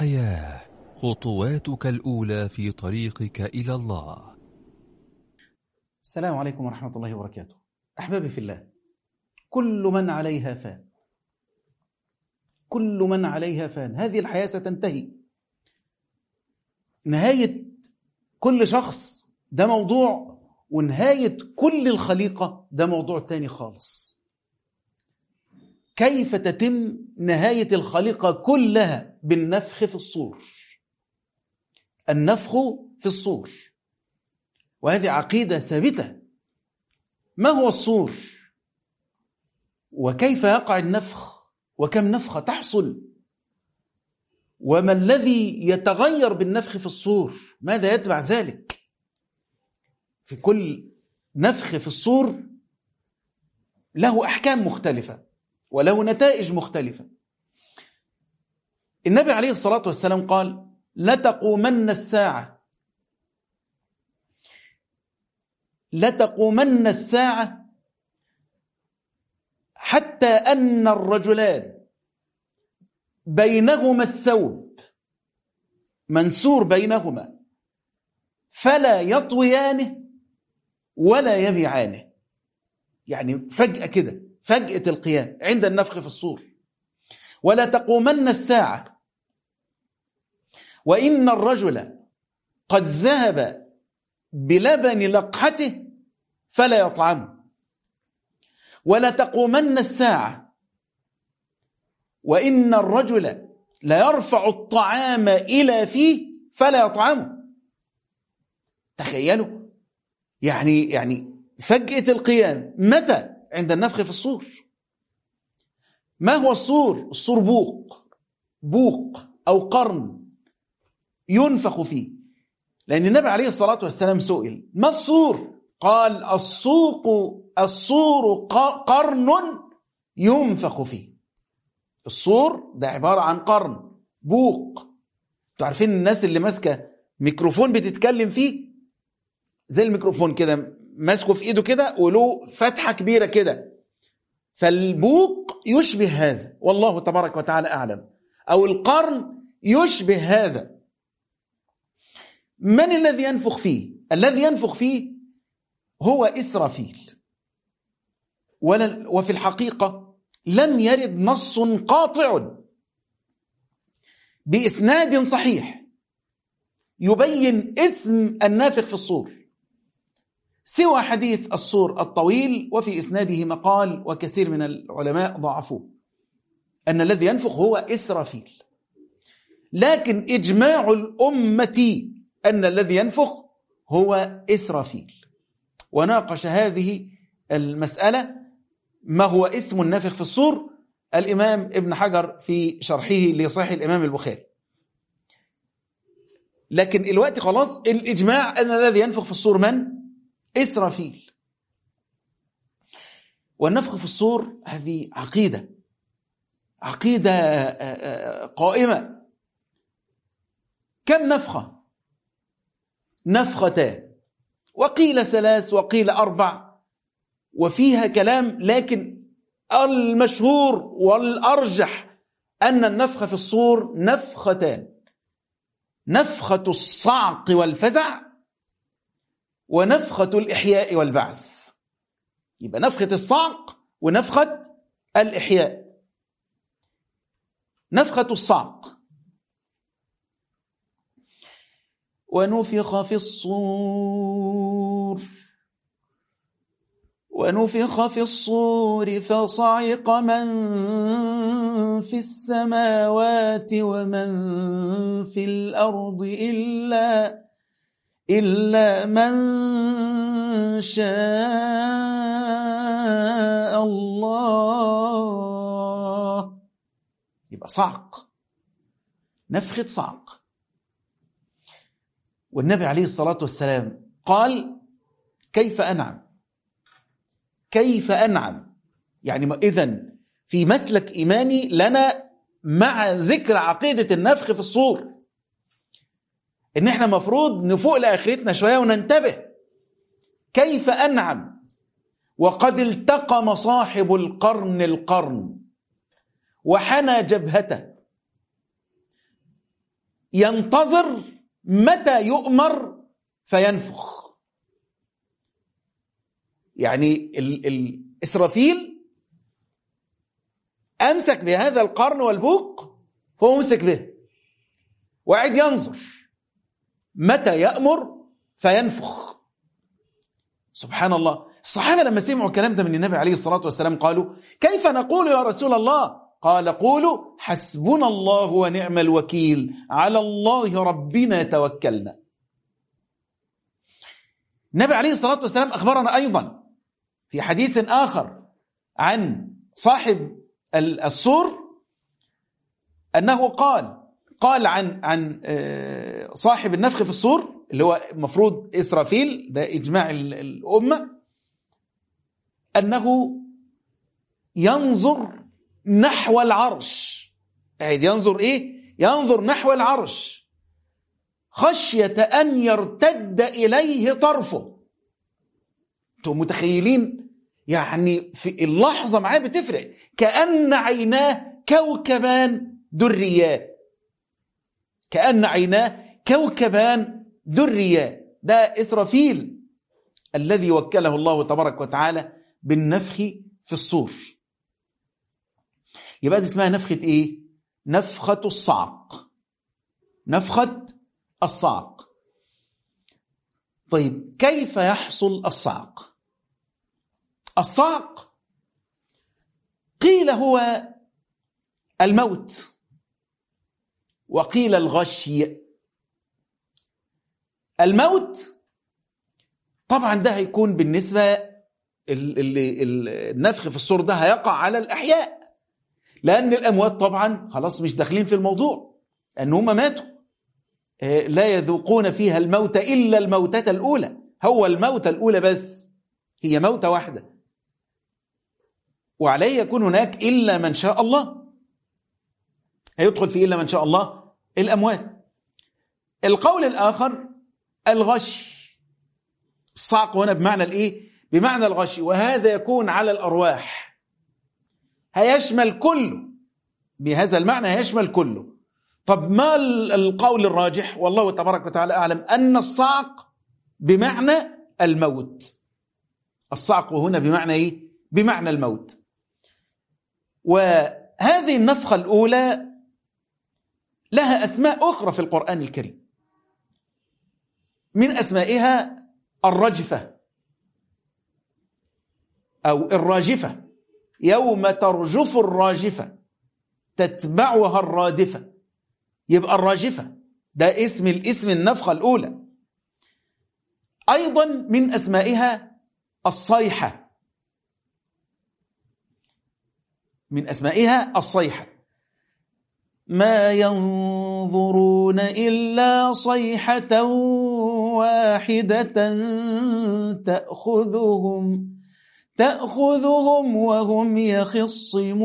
الحياة. خطواتك الأولى في طريقك إلى الله. السلام عليكم ورحمة الله وبركاته. أحبابي في الله كل من عليها فان. كل من عليها فان. هذه الحياة ستنتهي. نهاية كل شخص ده موضوع ونهاية كل الخليقة ده موضوع تاني خالص. كيف تتم نهاية الخليقة كلها بالنفخ في الصور؟ النفخ في الصور. وهذه عقيدة ثابتة. ما هو الصور؟ وكيف يقع النفخ؟ وكم نفخة تحصل؟ وما الذي يتغير بالنفخ في الصور؟ ماذا يتبع ذلك؟ في كل نفخ في الصور له أحكام مختلفة. وله نتائج مختلفة. النبي عليه الصلاة والسلام قال لتقومن الساعة. لتقومن الساعة حتى أن الرجلان بينهما الثوب منسور بينهما فلا يطويانه ولا يبيعانه. يعني فجأة كده. فجأة القيام عند النفخ في الصور. ولا تقومن الساعة. وإن الرجل قد ذهب بلبن لقحته فلا يطعمه ولا تقومن الساعة. وإن الرجل ليرفع الطعام إلى فيه فلا يطعمه تخيلوا. يعني يعني فجأة القيام متى؟ عند النفخ في الصور. ما هو الصور؟ الصور بوق. بوق أو قرن ينفخ فيه. لأن النبي عليه الصلاة والسلام سئل ما الصور؟ قال الصوق الصور قرن ينفخ فيه. الصور ده عبارة عن قرن بوق. أنتوا عارفين الناس اللي ماسكة ميكروفون بتتكلم فيه؟ زي الميكروفون كده ماسكه في ايده كده وله فتحة كبيرة كده. فالبوق يشبه هذا. والله تبارك وتعالى أعلم. أو القرن يشبه هذا. من الذي ينفخ فيه؟ الذي ينفخ فيه هو إسرافيل. وفي الحقيقة لم يرد نص قاطع بإسناد صحيح يبين اسم النافخ في الصور. سوى حديث الصور الطويل وفي إسناده مقال وكثير من العلماء ضعفوه. أن الذي ينفخ هو إسرافيل. لكن إجماع الأمة أن الذي ينفخ هو إسرافيل. وناقش هذه المسألة ما هو اسم النافخ في الصور الإمام ابن حجر في شرحه لصحيح الإمام البخاري. لكن الوقت خلاص الإجماع أن الذي ينفخ في الصور من؟ إسرافيل. والنفخ في الصور هذه عقيدة عقيدة قائمة. كم نفخة؟ نفختان. وقيل ثلاث وقيل أربع وفيها كلام لكن المشهور والأرجح أن النفخ في الصور نفختان. نفخة الصعق والفزع ونفخة الإحياء والبعث. يبقى نفخة الصعق ونفخة الإحياء. نفخة الصعق. ونفخ في الصور. ونفخ في الصور فصعق من في السماوات ومن في الأرض إلا إلا من شاء الله. يبقى صعق. نفخة صعق. والنبي عليه الصلاة والسلام قال كيف أنعم؟ كيف أنعم؟ يعني إذا في مسلك إيماني لنا مع ذكر عقيدة النفخ في الصور. إن إحنا مفروض نفوق لآخرتنا شوية وننتبه. كيف أنعم؟ وقد التقم صاحب القرن القرن وحنى جبهته. ينتظر متى يؤمر؟ فينفخ. يعني ال ال إسرافيل أمسك بهذا القرن والبوق فهو مسك به. وقاعد ينظر. متى يأمر فينفخ. سبحان الله. الصحابة لما سمعوا الكلام ده من النبي عليه الصلاة والسلام قالوا كيف نقول يا رسول الله؟ قال قولوا حسبنا الله ونعم الوكيل. على الله ربنا توكلنا. النبي عليه الصلاة والسلام أخبرنا أيضا في حديث آخر عن صاحب السور أنه قال قال عن عن صاحب النفخ في الصور اللي هو مفروض إسرافيل ده إجماع الأمة أنه ينظر نحو العرش. قاعد ينظر إيه؟ ينظر نحو العرش. خشية أن يرتد إليه طرفه. أنتم متخيلين؟ يعني في اللحظة معاه بتفرق. كأن عيناه كوكبان دريان كأن عيناه كوكبان دريان ده إسرافيل الذي وكله الله تبارك وتعالى بالنفخ في الصور. يبقى دي اسمها نفخة إيه؟ نفخة الصعق نفخة الصعق طيب كيف يحصل الصعق الصعق قيل هو الموت. وقيل الغشي. الموت طبعا ده هيكون بالنسبة اللي النفخ في الصور ده هيقع على الأحياء. لأن الأموات طبعا خلاص مش داخلين في الموضوع أن هم ماتوا. لا يذوقون فيها الموت إلا الموتة الأولى. هو الموتة الأولى بس هي موتة واحدة. وعليه يكون هناك إلا من شاء الله. هيدخل في إلا من شاء الله. الأموات القول الآخر الغش. الصعق هنا بمعنى الإيه؟ بمعنى الغش. وهذا يكون على الأرواح. هيشمل كله. بهذا المعنى هيشمل كله. طب ما القول الراجح؟ والله تبارك وتعالى أعلم أن الصعق بمعنى الموت. الصعق هنا بمعنى إيه؟ بمعنى الموت. وهذه النفخة الأولى لها أسماء أخرى في القرآن الكريم. من أسمائها الرجفة أو الراجفة. يوم ترجف الراجفة تتبعها الرادفة. يبقى الراجفة ده اسم الاسم النفخة الأولى. أيضا من أسمائها الصيحة. من أسمائها الصيحة. ما ينظرون إلا صيحة واحدة تأخذهم تأخذهم وهم يخصمون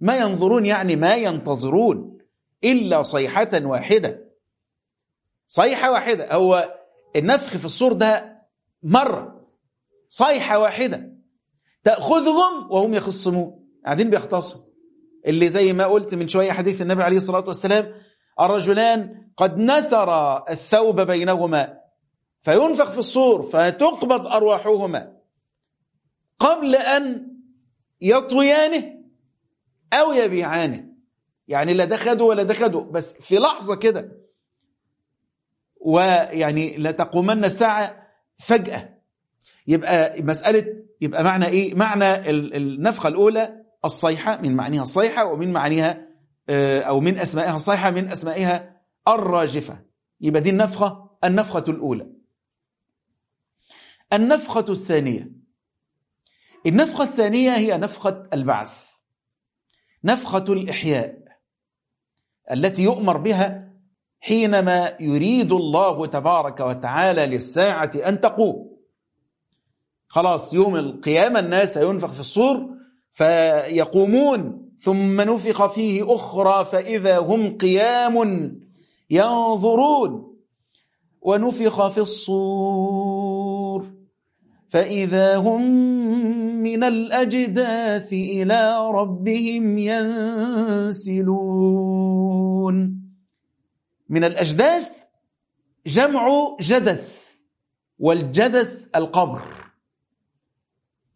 ما ينظرون يعني ما ينتظرون إلا صيحة واحدة صيحة واحدة هو النفخ في الصور ده مرة. صيحة واحدة تأخذهم وهم يخصمون قاعدين بيختصموا. اللي زي ما قلت من شوية حديث النبي عليه الصلاة والسلام الرجلان قد نثر الثوب بينهما فينفخ في الصور فتقبض أرواحهما. قبل أن يطويانه أو يبيعانه. يعني لا ده خده ولا ده خده بس في لحظة كده. ويعني لا تقومن الساعة فجأة. يبقى مسألة يبقى معنى إيه؟ معنى النفخة الأولى الصيحة من معنيها الصيحة ومن معنيها أو من أسمائها الصيحة من أسمائها الراجفة. يبقى دي النفخة النفخة الأولى. النفخة الثانية. النفخة الثانية هي نفخة البعث. نفخة الإحياء. التي يؤمر بها حينما يريد الله تبارك وتعالى للساعة أن تقوم. خلاص يوم القيامة الناس ينفخ في الصور فيقومون. ثم نفخ فيه أخرى فإذا هم قيام ينظرون. ونفخ في الصور فإذا هم من الأجداث إلى ربهم ينسلون. من الأجداث جمع جدث والجدث القبر.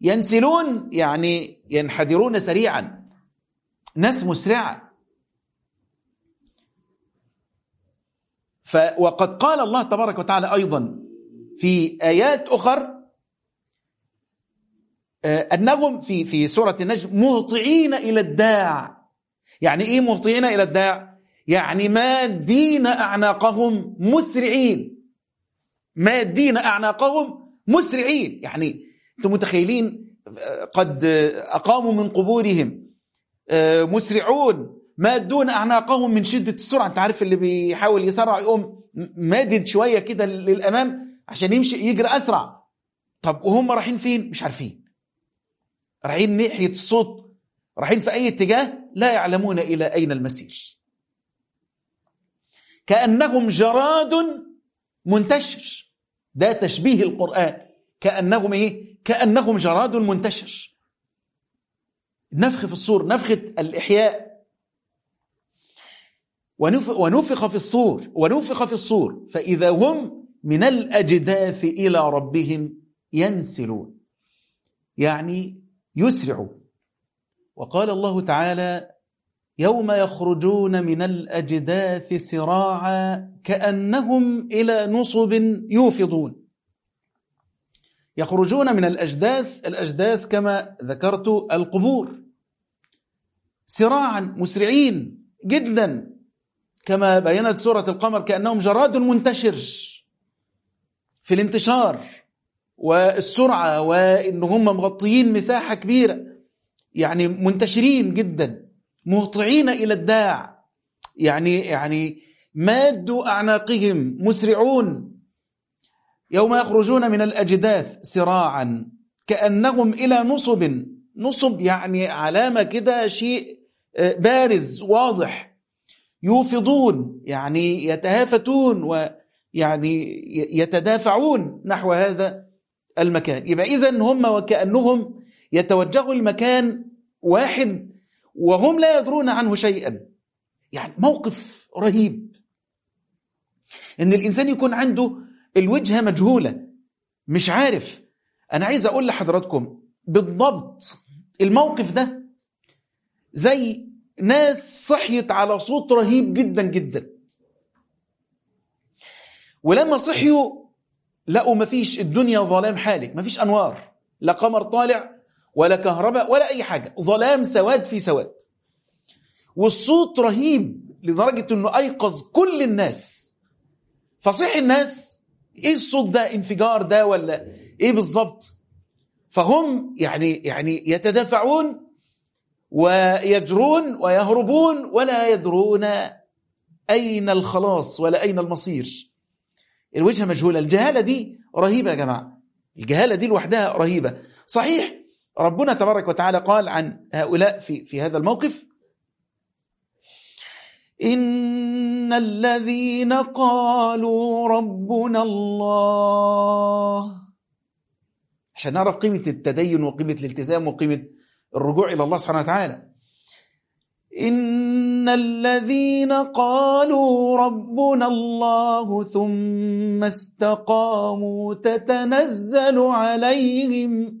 ينسلون يعني ينحدرون سريعا. ناس مسرعة. ف وقد قال الله تبارك وتعالى أيضا في آيات أخر أنهم في في سورة النجم مهطعين إلى الداع. يعني إيه مهطعين إلى الداع؟ يعني مادين أعناقهم مسرعين. مادين أعناقهم مسرعين. يعني أنتم متخيلين؟ قد أقاموا من قبورهم مسرعون مادون أعناقهم من شدة السرعة. أنت عارف اللي بيحاول يسرع يقوم مادد شوية كده للأمام عشان يمشي يجري أسرع. طب وهم رايحين فين؟ مش عارفين. رايحين ناحية الصوت رايحين في أي اتجاه؟ لا يعلمون إلى أين المسير. كأنهم جراد منتشر. ده تشبيه القرآن. كأنهم إيه؟ كأنهم جراد منتشر. نفخ في الصور نفخة الإحياء. ونفخ في الصور ونفخ في الصور. فإذا هم من الأجداث إلى ربهم ينسلون. يعني يسرعوا. وقال الله تعالى يوم يخرجون من الأجداث سراعا كأنهم إلى نصب يوفضون. يخرجون من الأجداث الأجداث كما ذكرت القبور. سراعا مسرعين جدا. كما بينت سورة القمر كأنهم جراد منتشر في الانتشار والسرعة وإن هم مغطيين مساحة كبيرة. يعني منتشرين جدا مهطعين إلى الداع. يعني يعني مادوا أعناقهم مسرعون. يوم يخرجون من الأجداث سراعا كأنهم إلى نصب. نصب يعني علامة كده شيء بارز واضح. يوفضون يعني يتهافتون ويعني يتدافعون نحو هذا المكان. يبقى إذا هم وكأنهم يتوجهوا المكان واحد وهم لا يدرون عنه شيئا. يعني موقف رهيب. إن الإنسان يكون عنده الوجهة مجهولة. مش عارف. أنا عايز أقول لحضراتكم بالضبط الموقف ده زي ناس صحيت على صوت رهيب جدا جدا. ولما صحيوا لقوا مفيش الدنيا ظلام حالك. مفيش أنوار. لا قمر طالع ولا كهرباء ولا أي حاجة. ظلام سواد في سواد. والصوت رهيب لدرجة إنه أيقظ كل الناس. فصح الناس إيه الصوت ده؟ انفجار ده ولا إيه بالظبط فهم يعني يعني يتدافعون ويجرون ويهربون ولا يدرون أين الخلاص ولا أين المصير. الوجهة مجهولة. الجهالة دي رهيبة يا جماعة. الجهالة دي لوحدها رهيبة. صحيح ربنا تبارك وتعالى قال عن هؤلاء في في هذا الموقف إن الذين قالوا ربنا الله عشان نعرف قيمة التدين وقيمة الالتزام وقيمة الرجوع إلى الله سبحانه وتعالى. إن الذين قالوا ربنا الله ثم استقاموا تتنزل عليهم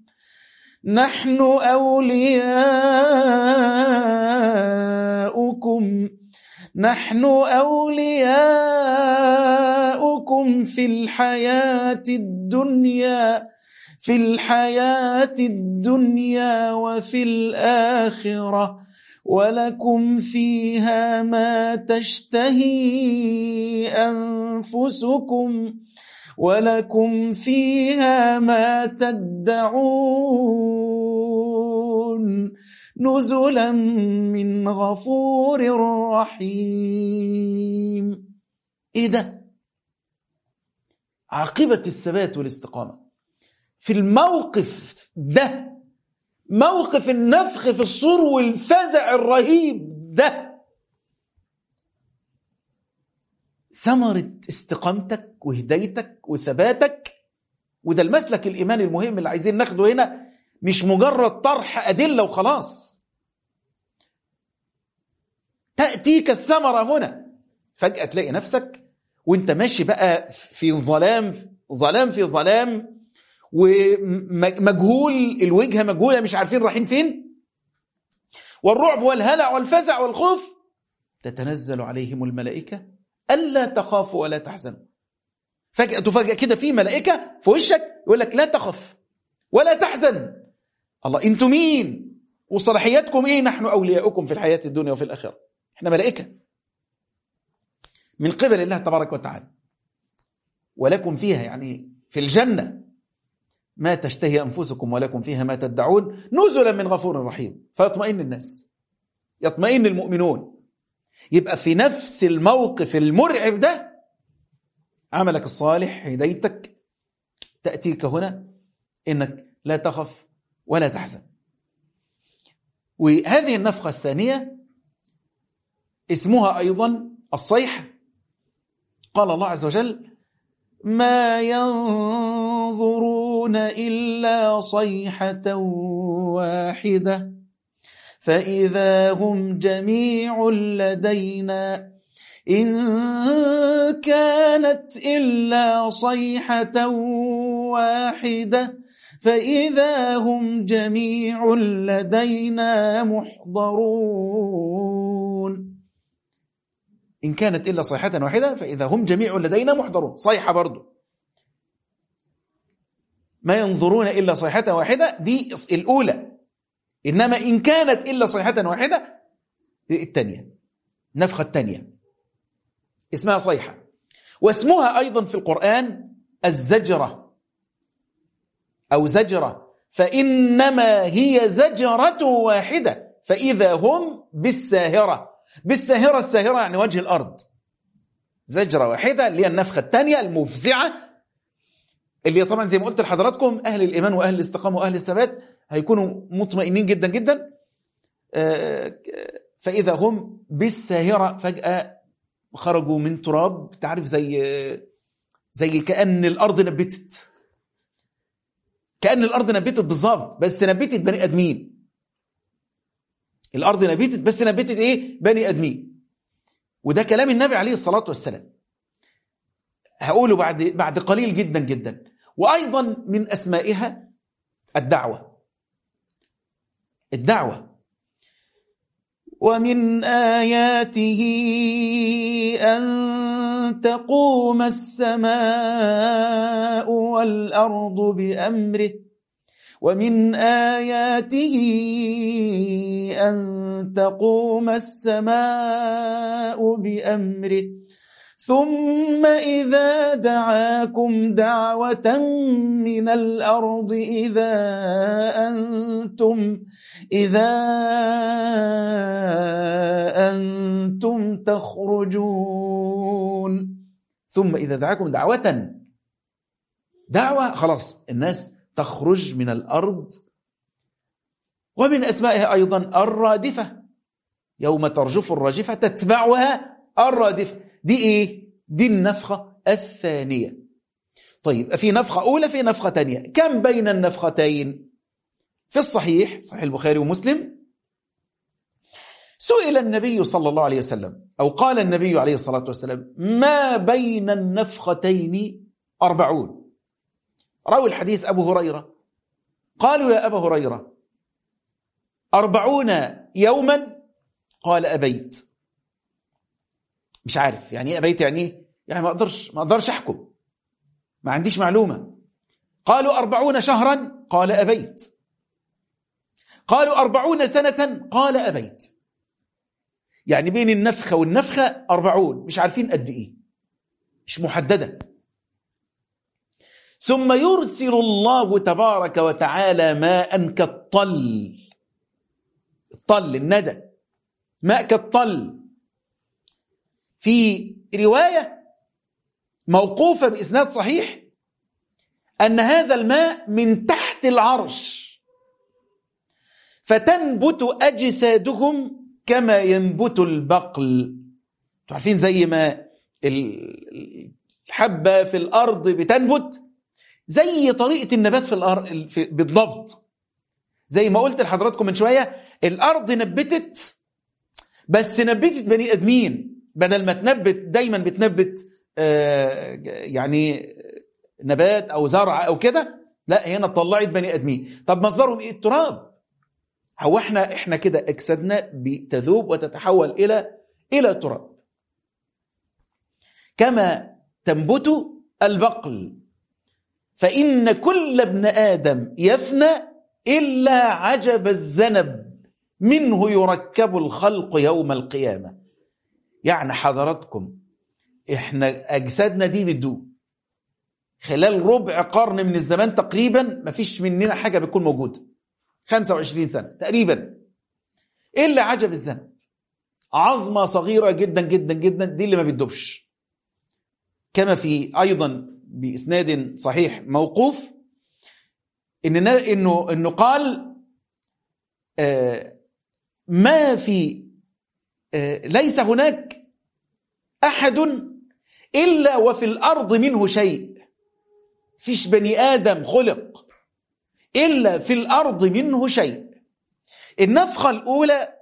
نحن أولياؤكم. نحن أولياؤكم في الحياة الدنيا في الحياة الدنيا وفي الآخرة. ولكم فيها ما تشتهي أنفسكم. ولكم فيها ما تدعون نزلا من غفور رحيم. إيه ده؟ عاقبة الثبات والاستقامة. في الموقف ده موقف النفخ في الصور والفزع الرهيب ده ثمرة استقامتك وهدايتك وثباتك. وده المسلك الإيماني المهم اللي عايزين ناخده هنا. مش مجرد طرح أدلة وخلاص. تأتيك الثمرة هنا. فجأة تلاقي نفسك وانت ماشي بقى في ظلام ظلام في ظلام. ومجهول الوجهة مجهولة مش عارفين رايحين فين. والرعب والهلع والفزع والخوف تتنزل عليهم الملائكة. ألا تخافوا ولا تحزنوا. فجأة تفاجأ كده في ملائكة في وشك يقول لك لا تخف ولا تحزن. الله أنتوا مين؟ وصلاحياتكم إيه؟ نحن أولياؤكم في الحياة الدنيا وفي الآخرة. إحنا ملائكة. من قبل الله تبارك وتعالى. ولكم فيها يعني في الجنة ما تشتهي أنفسكم ولكم فيها ما تدعون. نزلا من غفور رحيم. فيطمئن الناس. يطمئن المؤمنون. يبقى في نفس الموقف المرعب ده عملك الصالح هدايتك تأتيك هنا إنك لا تخف ولا تحزن. وهذه النفخة الثانية اسمها أيضا الصيحة قال الله عز وجل ما ينظرون إلا صيحة واحدة. فإذا هم جميع لدينا إن كانت إلا صيحة واحدة فإذا هم جميع لدينا محضرون إن كانت إلا صيحة واحدة فإذا هم جميع لدينا محضرون صيحة برضو. ما ينظرون إلا صيحة واحدة دي الأولى. إنما إن كانت إلا صيحة واحدة الثانية النفخة الثانية اسمها صيحة. واسمها أيضا في القرآن الزجرة أو زجرة. فإنما هي زجرة واحدة. فإذا هم بالساهرة. بالساهرة الساهرة يعني وجه الأرض. زجرة واحدة اللي هي النفخة الثانية المفزعة اللي طبعا زي ما قلت لحضراتكم أهل الإيمان وأهل الاستقامة وأهل الثبات هيكونوا مطمئنين جدا جدا. فإذا هم بالساهرة فجأة خرجوا من تراب تعرف زي زي كأن الأرض نبتت. كأن الأرض نبتت بالظبط بس نبتت بني آدمين. الأرض نبتت بس نبتت إيه؟ بني آدمين. وده كلام النبي عليه الصلاة والسلام. هقوله بعد بعد قليل جدا جدا. وأيضا من أسمائها الدعوة. الدعوة. ومن آياته أن تقوم السماء والأرض بأمره. ومن آياته أن تقوم السماء بأمره. ثم إذا دعاكم دعوة من الأرض إذا أنتم إذا أنتم تخرجون. ثم إذا دعاكم دعوة. دعوة خلاص الناس تخرج من الأرض. ومن أسمائها أيضا الرادفة. يوم ترجف الراجفة تتبعها الرادفة. دي إيه؟ دي النفخة الثانية. طيب في نفخة أولى في نفخة ثانية كم بين النفختين؟ في الصحيح صحيح البخاري ومسلم سئل النبي صلى الله عليه وسلم أو قال النبي عليه الصلاة والسلام ما بين النفختين أربعون؟ راوي الحديث أبو هريرة. قالوا يا أبا هريرة أربعون يوما؟ قال أبيت. مش عارف. يعني إيه أبيت يعني إيه؟ يعني ما أقدرش ما أقدرش أحكم. ما عنديش معلومة. قالوا أربعون شهرا قال أبيت. قالوا أربعون سنة قال أبيت. يعني بين النفخة والنفخة أربعون. مش عارفين قد إيه. مش محددة. ثم يرسل الله تبارك وتعالى ماء كالطل. الطل الندى. ماء كالطل. في رواية موقوفة بإسناد صحيح أن هذا الماء من تحت العرش فتنبت أجسادهم كما ينبت البقل. عارفين زي ما الحبة في الأرض بتنبت؟ زي طريقة النبات في الأرض بالضبط. زي ما قلت لحضراتكم من شوية الأرض نبتت بس نبتت بني آدمين. بدل ما تنبت دايما بتنبت آه، يعني نبات أو زرع أو كده لا هنا طلعت بني آدمين. طب مصدرهم إيه؟ التراب. هو إحنا إحنا كده اجسادنا بتذوب وتتحول إلى إلى تراب. كما تنبت البقل. فإن كل ابن آدم يفنى إلا عجب الذنب منه يركب الخلق يوم القيامة. يعني حضراتكم إحنا أجسادنا دي بتدوب. خلال ربع قرن من الزمان تقريبا ما فيش مننا حاجة بتكون موجودة. 25 سنة تقريبا. إلا عجب الذنب؟ عظمة صغيرة جدا جدا جدا دي اللي ما بتدوبش. كما في أيضا بإسناد صحيح موقوف إن إنه إنه قال آه، ما في ليس هناك أحد إلا وفي الأرض منه شيء. فيش بني آدم خلق إلا في الأرض منه شيء. النفخة الأولى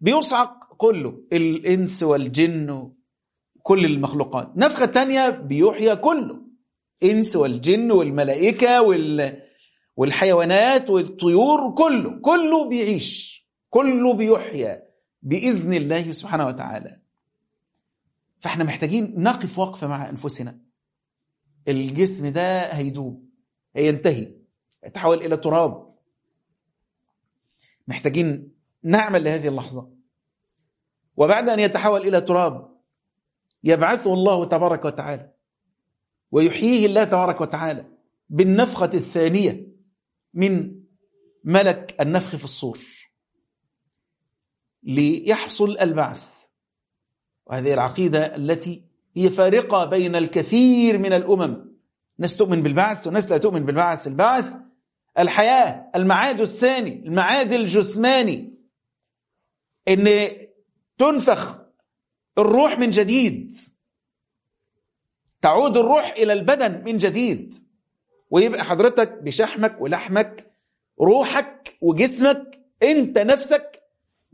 بيصعق كله الإنس والجن كل المخلوقات. نفخة تانية بيحيى كله إنس والجن والملائكة وال... والحيوانات والطيور كله كله بيعيش. كله بيحيى بإذن الله سبحانه وتعالى. فإحنا محتاجين نقف وقفة مع أنفسنا. الجسم ده هيدوب هينتهي يتحول إلى تراب. محتاجين نعمل لهذه اللحظة. وبعد أن يتحول إلى تراب يبعثه الله تبارك وتعالى ويحييه الله تبارك وتعالى بالنفخة الثانية من ملك النفخ في الصور. ليحصل البعث. وهذه العقيدة التي هي فارقة بين الكثير من الأمم. ناس تؤمن بالبعث وناس لا تؤمن بالبعث. البعث الحياة المعاد الثاني المعاد الجسماني. إن تنفخ الروح من جديد. تعود الروح إلى البدن من جديد. ويبقى حضرتك بشحمك ولحمك روحك وجسمك أنت نفسك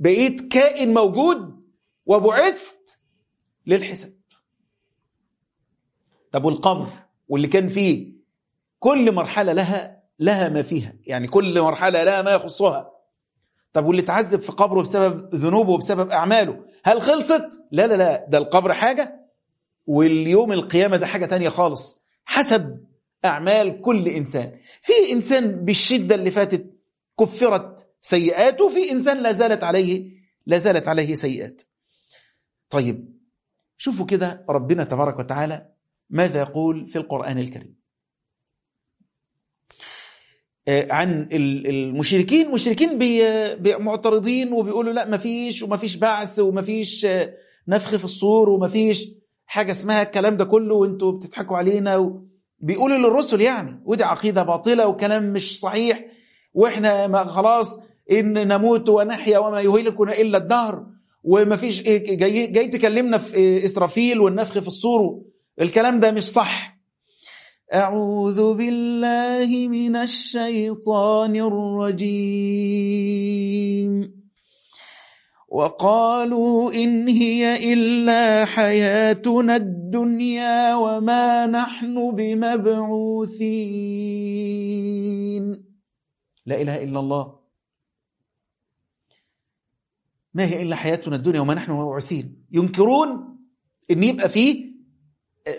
بقيت كائن موجود وبعثت للحساب. طب والقبر واللي كان فيه كل مرحلة لها لها ما فيها يعني كل مرحلة لها ما يخصها. طب واللي تعذب في قبره بسبب ذنوبه وبسبب أعماله هل خلصت؟ لا لا لا ده القبر حاجة واليوم القيامة ده حاجة تانية خالص. حسب أعمال كل إنسان. في إنسان بالشدة اللي فاتت كفرت سيئاته وفي إنسان لا زالت عليه لا زالت عليه سيئات. طيب شوفوا كده ربنا تبارك وتعالى ماذا يقول في القرآن الكريم. آه، عن المشركين المشركين معترضين وبيقولوا لا ما فيش وما فيش بعث وما فيش آه، نفخ في الصور وما فيش حاجة اسمها الكلام ده كله وانتوا بتضحكوا علينا بيقولوا للرسل يعني ودي عقيدة باطلة وكلام مش صحيح وإحنا ما خلاص إن نموت ونحيا وما يهلكنا إلا الدهر. وما فيش إيه، جاي, جاي تكلمنا في إسرافيل والنفخ في الصور الكلام ده مش صح. أعوذ بالله من الشيطان الرجيم. وقالوا إن هي إلا حياتنا الدنيا وما نحن بمبعوثين. لا إله إلا الله. ما هي إلا حياتنا الدنيا وما نحن مبعوثين ينكرون إن يبقى فيه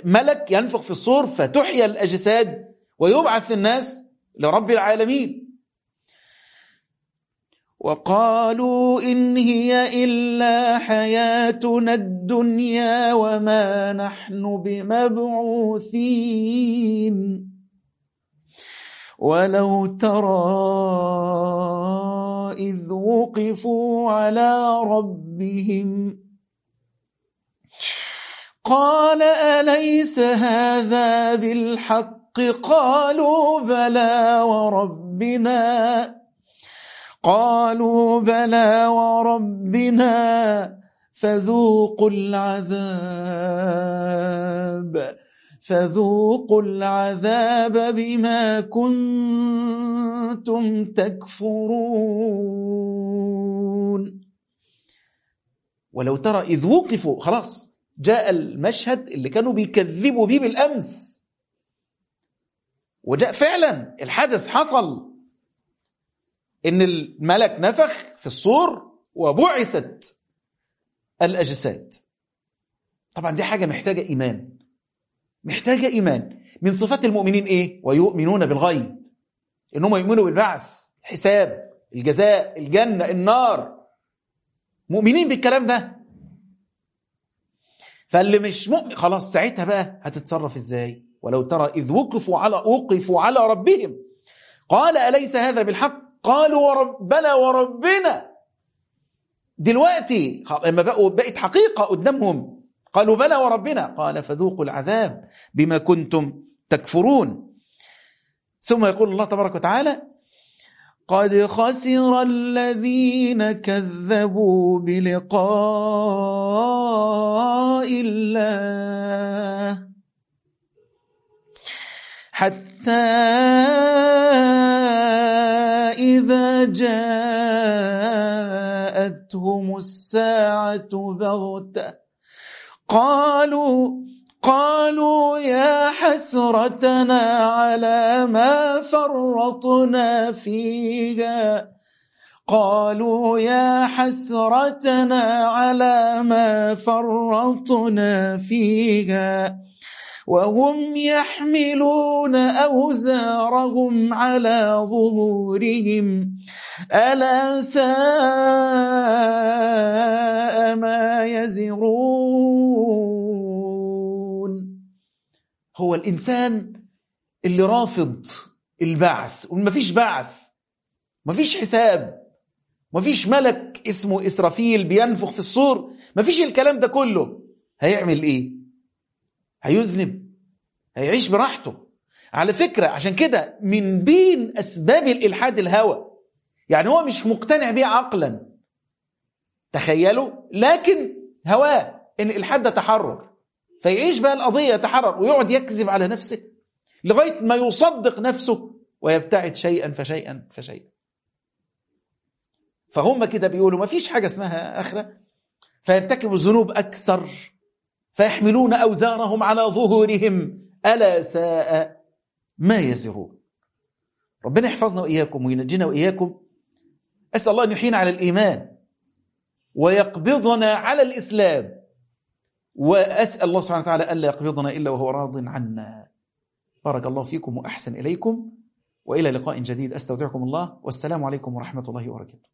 ملك ينفخ في الصور فتحيا الأجساد ويبعث الناس لرب العالمين. وقالوا إن هي إلا حياتنا الدنيا وما نحن بمبعوثين. ولو ترى إذ وقفوا على ربهم قال أليس هذا بالحق قالوا بلى وربنا قالوا بلى وربنا فذوقوا العذاب فذوقوا العذاب بما كنتم تكفرون. ولو ترى إذ وقفوا خلاص جاء المشهد اللي كانوا بيكذبوا بيه بالأمس. وجاء فعلا الحدث حصل. إن الملك نفخ في الصور وبعثت الأجساد. طبعا دي حاجة محتاجة إيمان. محتاجة إيمان. من صفات المؤمنين إيه؟ ويؤمنون بالغيب. إنهم يؤمنوا بالبعث الحساب الجزاء الجنة النار. مؤمنين بالكلام ده. فاللي مش مؤمن خلاص ساعتها بقى هتتصرف إزاي؟ ولو ترى إذ وقفوا على وقفوا على ربهم. قال أليس هذا بالحق؟ قالوا وربنا وربنا. دلوقتي لما بقوا بقت حقيقة قدامهم. قالوا بلى وربنا. قال فذوقوا العذاب بما كنتم تكفرون. ثم يقول الله تبارك وتعالى قد خسر الذين كذبوا بلقاء الله حتى إذا جاءتهم الساعة بغتة. قالوا قالوا يا حسرتنا على ما فرطنا فيها. قالوا يا حسرتنا على ما فرطنا فيها. وهم يحملون أوزارهم على ظهورهم. ألا ساء ما يزرون. هو الإنسان اللي رافض البعث ومفيش بعث مفيش حساب مفيش ملك اسمه إسرافيل بينفخ في الصور مفيش الكلام ده كله. هيعمل إيه؟ هيذنب. هيعيش براحته. على فكرة عشان كده من بين أسباب الإلحاد الهوى يعني هو مش مقتنع بيه عقلا. تخيلوا؟ لكن هواه إن الإلحاد ده تحرر. فيعيش بقى القضية تحرر ويقعد يكذب على نفسه لغاية ما يصدق نفسه ويبتعد شيئا فشيئا فشيئا. فهم كده بيقولوا ما فيش حاجة اسمها آخرة. فيرتكبوا الذنوب أكثر. فيحملون أوزارهم على ظهورهم. ألا ساء ما يزرون. ربنا يحفظنا وإياكم وينجينا وإياكم. أسأل الله أن يحيينا على الإيمان ويقبضنا على الإسلام. وأسأل الله سبحانه وتعالى ألا يقبضنا إلا وهو راض عنا. بارك الله فيكم وأحسن إليكم. وإلى لقاء جديد. أستودعكم الله. والسلام عليكم ورحمة الله وبركاته.